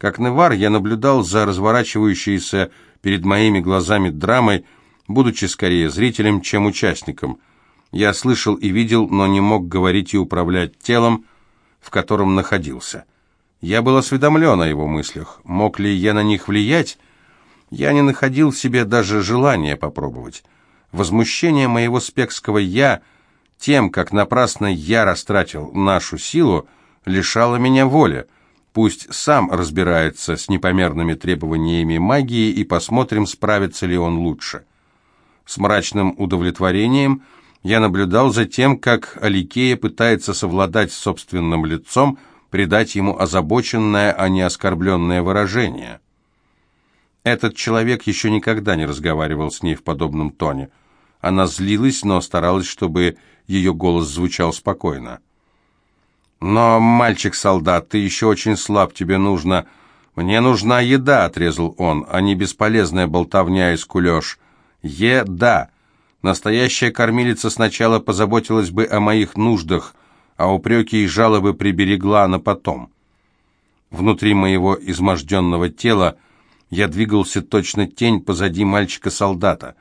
Как Невар, я наблюдал за разворачивающейся перед моими глазами драмой, будучи скорее зрителем, чем участником. Я слышал и видел, но не мог говорить и управлять телом, в котором находился. Я был осведомлен о его мыслях. Мог ли я на них влиять? Я не находил в себе даже желания попробовать. Возмущение моего спекского «я» тем, как напрасно я растратил нашу силу, лишало меня воли. Пусть сам разбирается с непомерными требованиями магии и посмотрим, справится ли он лучше. С мрачным удовлетворением я наблюдал за тем, как Аликея пытается совладать с собственным лицом, придать ему озабоченное, а не оскорбленное выражение. Этот человек еще никогда не разговаривал с ней в подобном тоне. Она злилась, но старалась, чтобы ее голос звучал спокойно. «Но, мальчик-солдат, ты еще очень слаб, тебе нужно...» «Мне нужна еда», — отрезал он, — «а не бесполезная болтовня и скулеж. Еда. Настоящая кормилица сначала позаботилась бы о моих нуждах, а упреки и жалобы приберегла на потом. Внутри моего изможденного тела я двигался точно тень позади мальчика-солдата.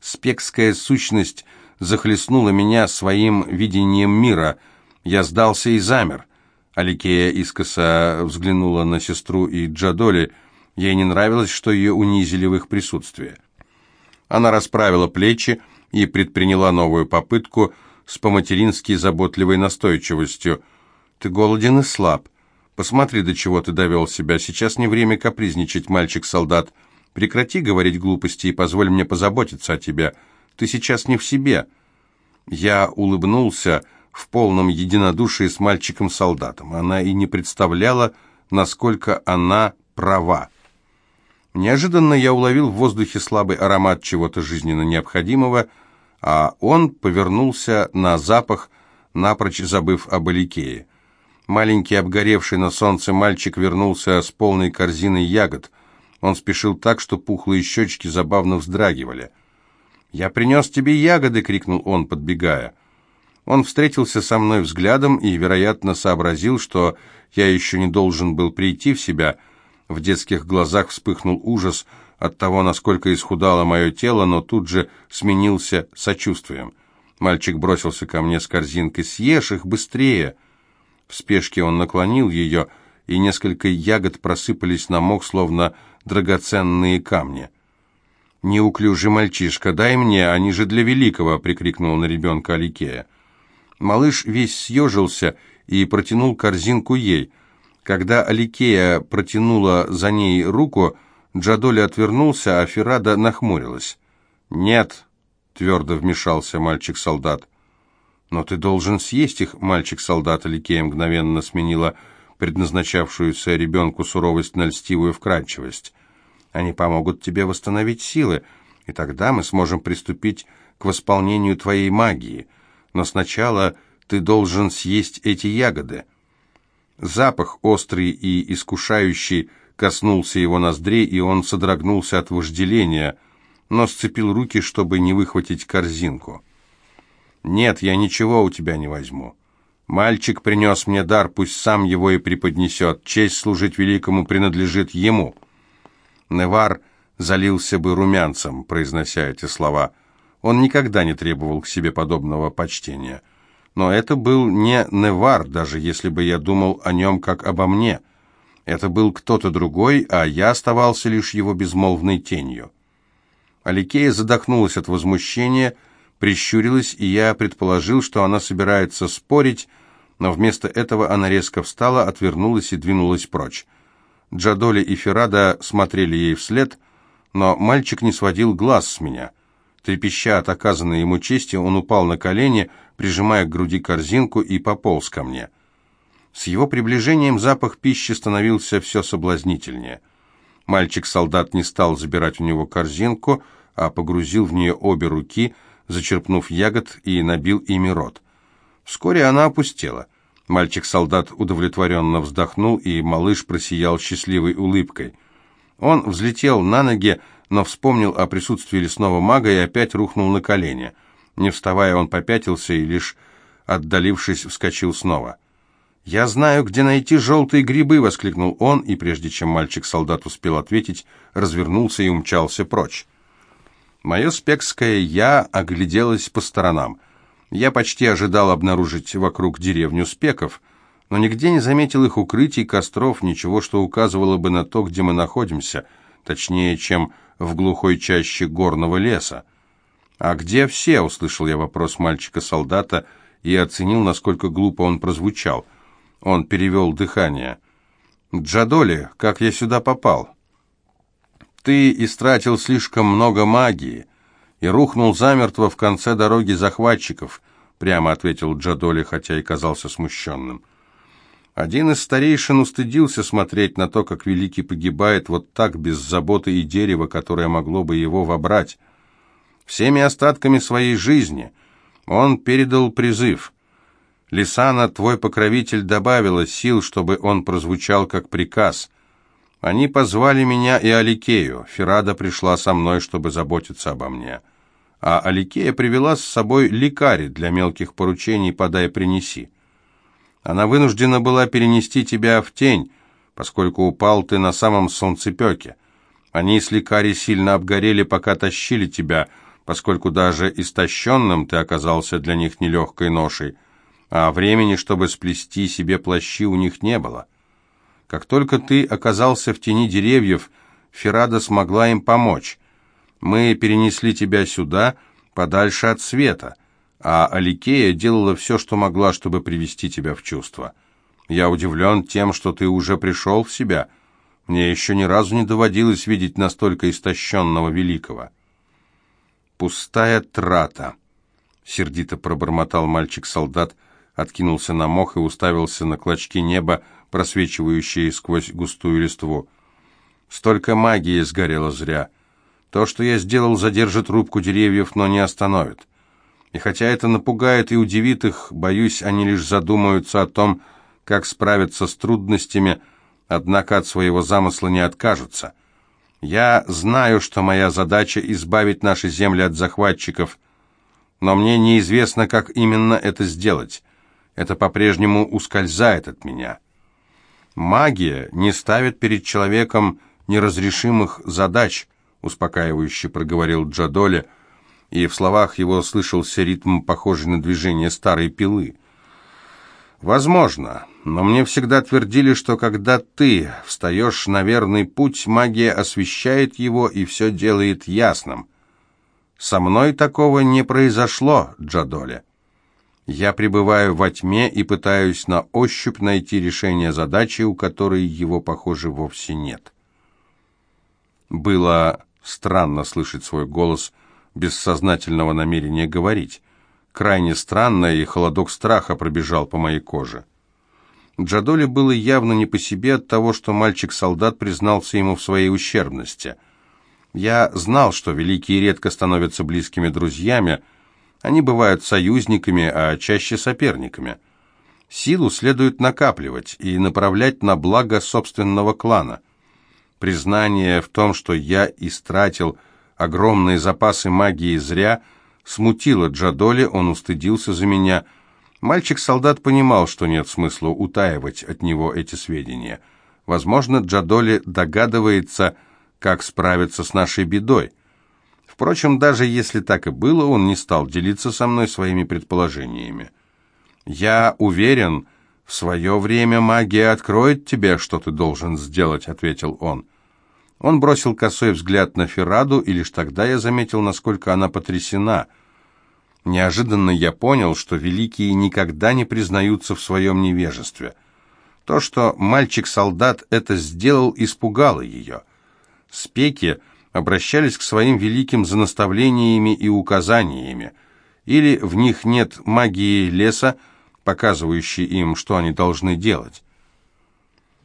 Спекская сущность захлестнула меня своим видением мира. Я сдался и замер. Аликея искоса взглянула на сестру и Джадоли. Ей не нравилось, что ее унизили в их присутствии. Она расправила плечи и предприняла новую попытку с по-матерински заботливой настойчивостью. «Ты голоден и слаб. Посмотри, до чего ты довел себя. Сейчас не время капризничать, мальчик-солдат. Прекрати говорить глупости и позволь мне позаботиться о тебе. Ты сейчас не в себе». Я улыбнулся в полном единодушии с мальчиком-солдатом. Она и не представляла, насколько она права. Неожиданно я уловил в воздухе слабый аромат чего-то жизненно необходимого, а он повернулся на запах, напрочь забыв об Аликее. Маленький обгоревший на солнце мальчик вернулся с полной корзиной ягод. Он спешил так, что пухлые щечки забавно вздрагивали. «Я принес тебе ягоды!» — крикнул он, подбегая. Он встретился со мной взглядом и, вероятно, сообразил, что я еще не должен был прийти в себя. В детских глазах вспыхнул ужас от того, насколько исхудало мое тело, но тут же сменился сочувствием. Мальчик бросился ко мне с корзинкой. «Съешь их быстрее!» В спешке он наклонил ее, и несколько ягод просыпались на мох, словно драгоценные камни. «Неуклюжий мальчишка, дай мне, они же для великого!» — прикрикнул на ребенка Аликея. Малыш весь съежился и протянул корзинку ей. Когда Аликея протянула за ней руку, Джадоли отвернулся, а Феррада нахмурилась. «Нет», — твердо вмешался мальчик-солдат. «Но ты должен съесть их, мальчик-солдат», — Аликея мгновенно сменила предназначавшуюся ребенку суровость на льстивую вкрадчивость. «Они помогут тебе восстановить силы, и тогда мы сможем приступить к восполнению твоей магии. Но сначала ты должен съесть эти ягоды». Запах острый и искушающий коснулся его ноздрей, и он содрогнулся от вожделения, но сцепил руки, чтобы не выхватить корзинку. «Нет, я ничего у тебя не возьму. Мальчик принес мне дар, пусть сам его и преподнесет. Честь служить великому принадлежит ему». Невар залился бы румянцем, произнося эти слова. Он никогда не требовал к себе подобного почтения. Но это был не Невар, даже если бы я думал о нем как обо мне. Это был кто-то другой, а я оставался лишь его безмолвной тенью. Аликея задохнулась от возмущения, прищурилась, и я предположил, что она собирается спорить, но вместо этого она резко встала, отвернулась и двинулась прочь. Джадоли и Феррада смотрели ей вслед, но мальчик не сводил глаз с меня. Трепеща от оказанной ему чести, он упал на колени, прижимая к груди корзинку, и пополз ко мне. С его приближением запах пищи становился все соблазнительнее. Мальчик-солдат не стал забирать у него корзинку, а погрузил в нее обе руки – зачерпнув ягод и набил ими рот. Вскоре она опустела. Мальчик-солдат удовлетворенно вздохнул, и малыш просиял счастливой улыбкой. Он взлетел на ноги, но вспомнил о присутствии лесного мага и опять рухнул на колени. Не вставая, он попятился и, лишь отдалившись, вскочил снова. «Я знаю, где найти желтые грибы!» — воскликнул он, и прежде чем мальчик-солдат успел ответить, развернулся и умчался прочь. Мое спекское «я» огляделось по сторонам. Я почти ожидал обнаружить вокруг деревню спеков, но нигде не заметил их укрытий, костров, ничего, что указывало бы на то, где мы находимся, точнее, чем в глухой чаще горного леса. «А где все?» — услышал я вопрос мальчика-солдата и оценил, насколько глупо он прозвучал. Он перевел дыхание. «Джадоли, как я сюда попал?» Ты истратил слишком много магии и рухнул замертво в конце дороги захватчиков, прямо ответил Джадоли, хотя и казался смущенным. Один из старейшин устыдился смотреть на то, как Великий погибает вот так, без заботы и дерева, которое могло бы его вобрать. Всеми остатками своей жизни он передал призыв. Лисана, твой покровитель, добавила сил, чтобы он прозвучал как приказ — они позвали меня и Аликею. Ферада пришла со мной, чтобы заботиться обо мне. А Аликея привела с собой лекари для мелких поручений «подай-принеси». Она вынуждена была перенести тебя в тень, поскольку упал ты на самом солнцепеке. Они с лекари сильно обгорели, пока тащили тебя, поскольку даже истощенным ты оказался для них нелегкой ношей, а времени, чтобы сплести себе плащи, у них не было. Как только ты оказался в тени деревьев, Ферада смогла им помочь. Мы перенесли тебя сюда, подальше от света, а Аликея делала все, что могла, чтобы привести тебя в чувство. Я удивлен тем, что ты уже пришел в себя. Мне еще ни разу не доводилось видеть настолько истощенного великого». «Пустая трата», — сердито пробормотал мальчик-солдат, откинулся на мох и уставился на клочки неба, просвечивающие сквозь густую листву. Столько магии сгорело зря. То, что я сделал, задержит рубку деревьев, но не остановит. И хотя это напугает и удивит их, боюсь, они лишь задумаются о том, как справиться с трудностями, однако от своего замысла не откажутся. Я знаю, что моя задача — избавить наши земли от захватчиков, но мне неизвестно, как именно это сделать. Это по-прежнему ускользает от меня». Магия не ставит перед человеком неразрешимых задач, успокаивающе проговорил Джадоли, и в словах его слышался ритм, похожий на движение старой пилы. Возможно, но мне всегда твердили, что когда ты встаешь на верный путь, магия освещает его и все делает ясным. Со мной такого не произошло, Джадоли. Я пребываю во тьме и пытаюсь на ощупь найти решение задачи, у которой его, похоже, вовсе нет. Было странно слышать свой голос без сознательного намерения говорить. Крайне странно, и холодок страха пробежал по моей коже. Джадоле было явно не по себе от того, что мальчик-солдат признался ему в своей ущербности. Я знал, что великие редко становятся близкими друзьями, они бывают союзниками, а чаще соперниками. Силу следует накапливать и направлять на благо собственного клана. Признание в том, что я истратил огромные запасы магии зря, смутило Джадоли, он устыдился за меня. Мальчик-солдат понимал, что нет смысла утаивать от него эти сведения. Возможно, Джадоли догадывается, как справиться с нашей бедой. Впрочем, даже если так и было, он не стал делиться со мной своими предположениями. «Я уверен, в свое время магия откроет тебе, что ты должен сделать», — ответил он. Он бросил косой взгляд на Ферраду, и лишь тогда я заметил, насколько она потрясена. Неожиданно я понял, что великие никогда не признаются в своем невежестве. То, что мальчик-солдат это сделал, испугало ее. Спеки обращались к своим великим за наставлениями и указаниями, или в них нет магии леса, показывающей им, что они должны делать.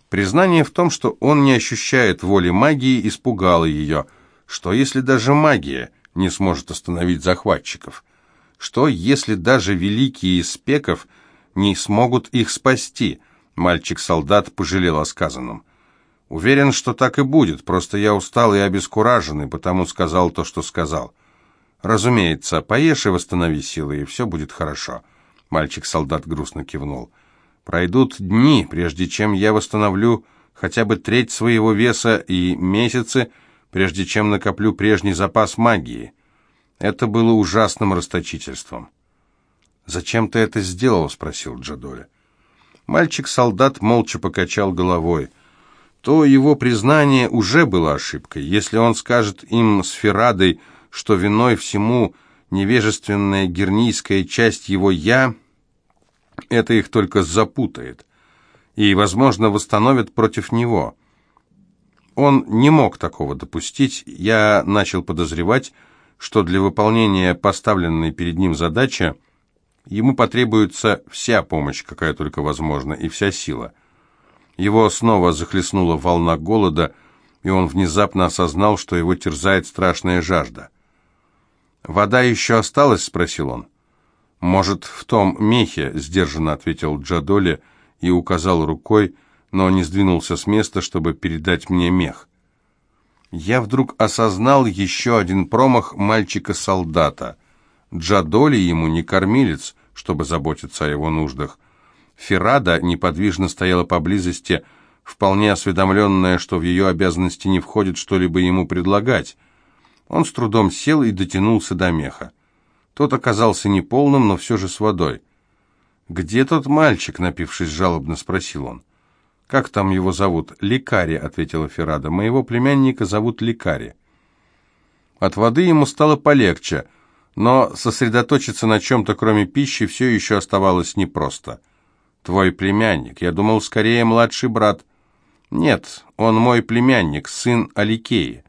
Признание в том, что он не ощущает воли магии, испугало ее. Что если даже магия не сможет остановить захватчиков? Что если даже великие из спеков не смогут их спасти? Мальчик-солдат пожалел о сказанном. Уверен, что так и будет, просто я устал и обескуражен, и потому сказал то, что сказал. Разумеется, поешь и восстанови силы, и все будет хорошо. Мальчик-солдат грустно кивнул. Пройдут дни, прежде чем я восстановлю хотя бы треть своего веса, и месяцы, прежде чем накоплю прежний запас магии. Это было ужасным расточительством. «Зачем ты это сделал?» — спросил Джадоля. Мальчик-солдат молча покачал головой. То его признание уже было ошибкой. Если он скажет им с Ферадой, что виной всему невежественная гернийская часть его «я», это их только запутает и, возможно, восстановит против него. Он не мог такого допустить. Я начал подозревать, что для выполнения поставленной перед ним задачи ему потребуется вся помощь, какая только возможна, и вся сила. Его снова захлестнула волна голода, и он внезапно осознал, что его терзает страшная жажда. «Вода еще осталась?» — спросил он. «Может, в том мехе», — сдержанно ответил Джадоли и указал рукой, но не сдвинулся с места, чтобы передать мне мех. Я вдруг осознал еще один промах мальчика-солдата. Джадоли ему не кормилец, чтобы заботиться о его нуждах. Феррада неподвижно стояла поблизости, вполне осведомленная, что в ее обязанности не входит что-либо ему предлагать. Он с трудом сел и дотянулся до меха. Тот оказался неполным, но все же с водой. «Где тот мальчик?» — напившись жалобно, спросил он. «Как там его зовут?» «Лекари», — ответила Феррада. «Моего племянника зовут Лекари». От воды ему стало полегче, но сосредоточиться на чем-то, кроме пищи, все еще оставалось непросто. «Твой племянник. Я думал, скорее младший брат». «Нет, он мой племянник, сын Аликеи».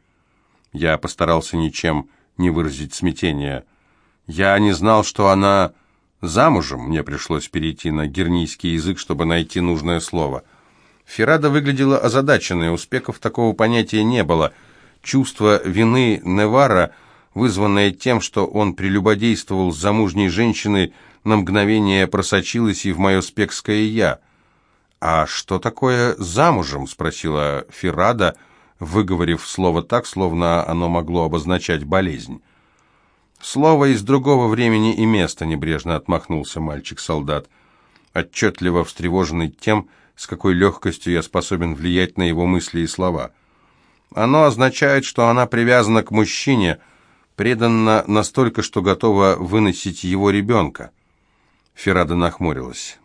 Я постарался ничем не выразить смятения. Я не знал, что она замужем. Мне пришлось перейти на гернийский язык, чтобы найти нужное слово. Феррада выглядела озадаченной, успехов такого понятия не было. Чувство вины Невара, вызванное тем, что он прелюбодействовал с замужней женщиной, на мгновение просочилось и в мое спекское «я». «А что такое замужем?» — спросила Феррада, выговорив слово так, словно оно могло обозначать болезнь. «Слово из другого времени и места», — небрежно отмахнулся мальчик-солдат, отчетливо встревоженный тем, с какой легкостью я способен влиять на его мысли и слова. «Оно означает, что она привязана к мужчине, предана настолько, что готова выносить его ребенка». Феррада нахмурилась.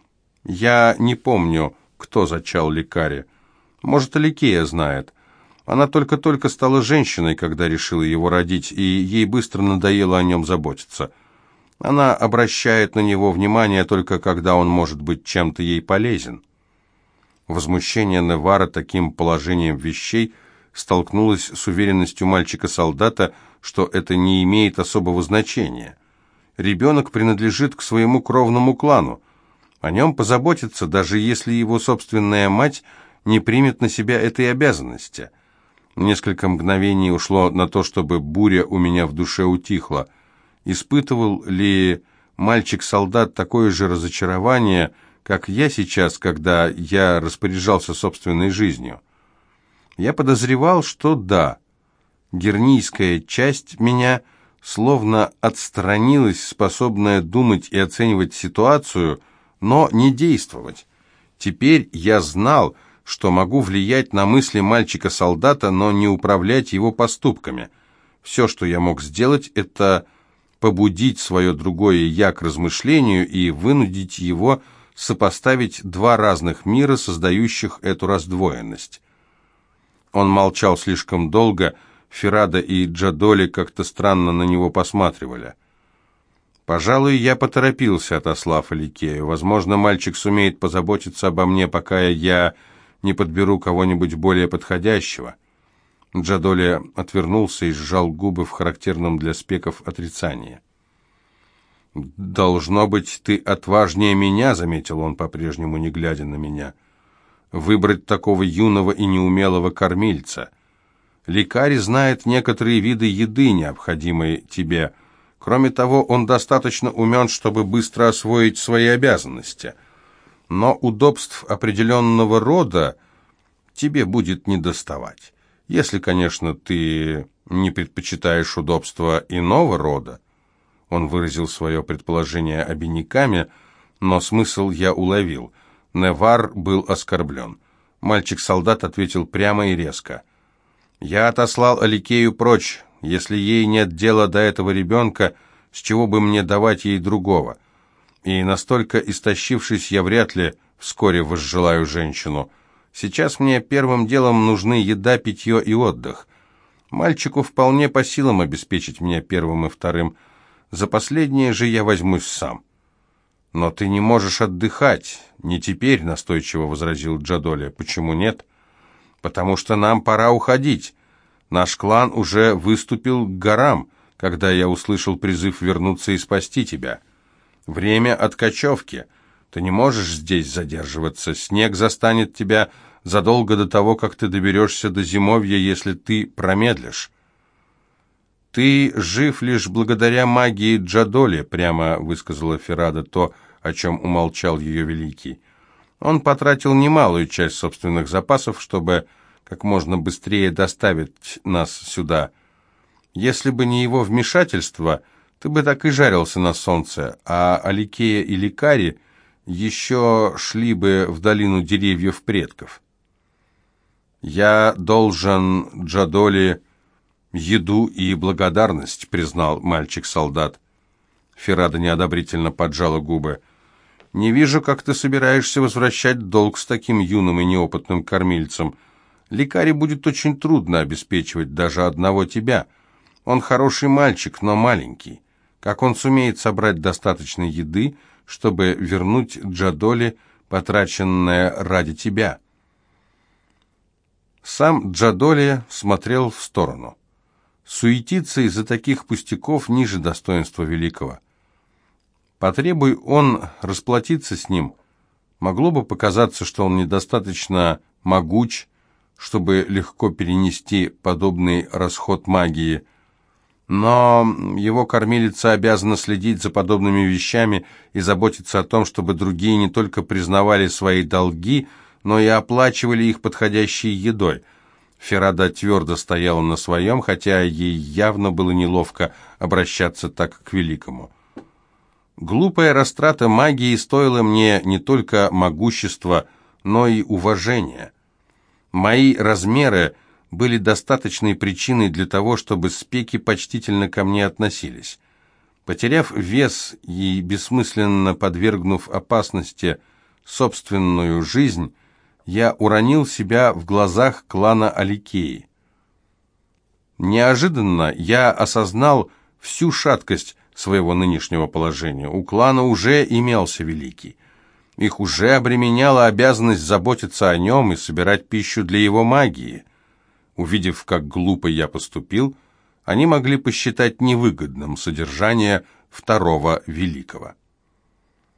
«Я не помню, кто зачал лекаре. Может, Аликея знает». Она только-только стала женщиной, когда решила его родить, и ей быстро надоело о нем заботиться. Она обращает на него внимание только когда он может быть чем-то ей полезен. Возмущение Невара таким положением вещей столкнулось с уверенностью мальчика-солдата, что это не имеет особого значения. Ребенок принадлежит к своему кровному клану. О нем позаботиться, даже если его собственная мать не примет на себя этой обязанности – Несколько мгновений ушло на то, чтобы буря у меня в душе утихла. Испытывал ли мальчик-солдат такое же разочарование, как я сейчас, когда я распоряжался собственной жизнью? Я подозревал, что да. Гернийская часть меня словно отстранилась, способная думать и оценивать ситуацию, но не действовать. Теперь я знал, что могу влиять на мысли мальчика-солдата, но не управлять его поступками. Все, что я мог сделать, это побудить свое другое «я» к размышлению и вынудить его сопоставить два разных мира, создающих эту раздвоенность. Он молчал слишком долго, Феррада и Джадоли как-то странно на него посматривали. Пожалуй, я поторопился, отослав Аликею. Возможно, мальчик сумеет позаботиться обо мне, пока я не подберу кого-нибудь более подходящего». Джадоли отвернулся и сжал губы в характерном для спеков отрицании. «Должно быть, ты отважнее меня», — заметил он, по-прежнему не глядя на меня. «Выбрать такого юного и неумелого кормильца. Лекарь знает некоторые виды еды, необходимые тебе. Кроме того, он достаточно умен, чтобы быстро освоить свои обязанности но удобств определенного рода тебе будет недоставать. Если, конечно, ты не предпочитаешь удобства иного рода. Он выразил свое предположение обиняками, но смысл я уловил. Невар был оскорблен. Мальчик-солдат ответил прямо и резко. «Я отослал Аликею прочь. Если ей нет дела до этого ребенка, с чего бы мне давать ей другого? И настолько истощившись, я вряд ли вскоре возжелаю женщину. Сейчас мне первым делом нужны еда, питье и отдых. Мальчику вполне по силам обеспечить меня первым и вторым. За последнее же я возьмусь сам». «Но ты не можешь отдыхать. Не теперь», — настойчиво возразил Джадоли. «Почему нет?» «Потому что нам пора уходить. Наш клан уже выступил к горам, когда я услышал призыв вернуться и спасти тебя. Время от кочевки. Ты не можешь здесь задерживаться. Снег застанет тебя задолго до того, как ты доберешься до зимовья, если ты промедлишь». «Ты жив лишь благодаря магии Джадоли», — прямо высказала Феррада то, о чем умолчал ее великий. Он потратил немалую часть собственных запасов, чтобы как можно быстрее доставить нас сюда. Если бы не его вмешательство, ты бы так и жарился на солнце, а Аликея и Ликари еще шли бы в долину деревьев предков. Я должен Джадоли еду и благодарность, признал мальчик-солдат. Феррада неодобрительно поджала губы. «Не вижу, как ты собираешься возвращать долг с таким юным и неопытным кормильцем. Лекаре будет очень трудно обеспечивать даже одного тебя. Он хороший мальчик, но маленький. Как он сумеет собрать достаточно еды, чтобы вернуть Джадоли, потраченное ради тебя?» Сам Джадоли смотрел в сторону. Суетиться из-за таких пустяков ниже достоинства великого. Потребуй он расплатиться с ним, могло бы показаться, что он недостаточно могуч, чтобы легко перенести подобный расход магии. Но его кормилица обязана следить за подобными вещами и заботиться о том, чтобы другие не только признавали свои долги, но и оплачивали их подходящей едой. Феррада твердо стояла на своем, хотя ей явно было неловко обращаться так к великому. Глупая растрата магии стоила мне не только могущества, но и уважения. Мои размеры были достаточной причиной для того, чтобы спеки почтительно ко мне относились. Потеряв вес и бессмысленно подвергнув опасности собственную жизнь, я уронил себя в глазах клана Аликеи. Неожиданно я осознал всю шаткость своего нынешнего положения. У клана уже имелся великий. Их уже обременяла обязанность заботиться о нем и собирать пищу для его магии. Увидев, как глупо я поступил, они могли посчитать невыгодным содержание второго великого.